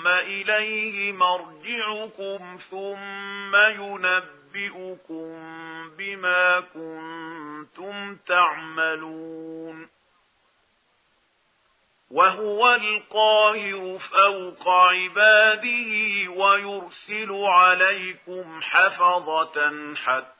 ثم إليه مرجعكم ثم ينبئكم بما كنتم تعملون وهو القاهر فوق عباده ويرسل عليكم حفظة حتى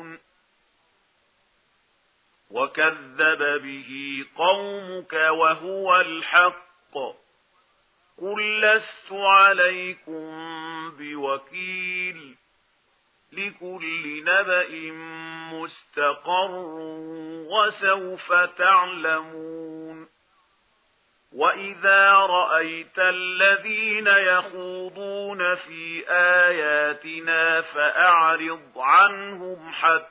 وكذب به قومك وهو الحق قل لست عليكم بوكيل لكل نبأ مستقر وسوف تعلمون وَإِذَا رَأَيْتَ الَّذِينَ يَخُوضُونَ فِي آيَاتِنَا فَأَعْرِضْ عَنْهُمْ حَتَّى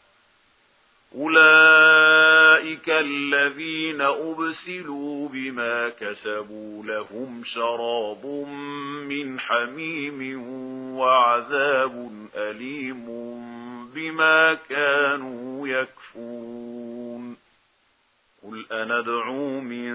أولئك الذين أبسلوا بما كسبوا لهم شراب من حميم وعذاب أليم بما كانوا يكفون قل أندعو من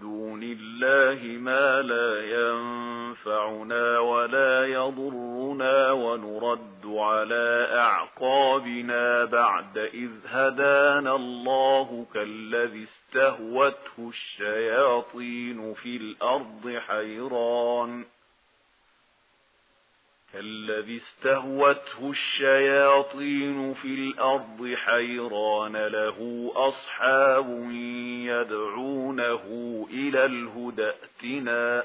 دون الله ما لا ينفعنا ولا يضرنا ونرد على أعقابنا بعد إذ هدانا الله كالذي استهوته الشياطين في الأرض حيران الذي استهوته الشياطين في الأرض حيران له أصحاب يدعونه إلى الهدى ائتنا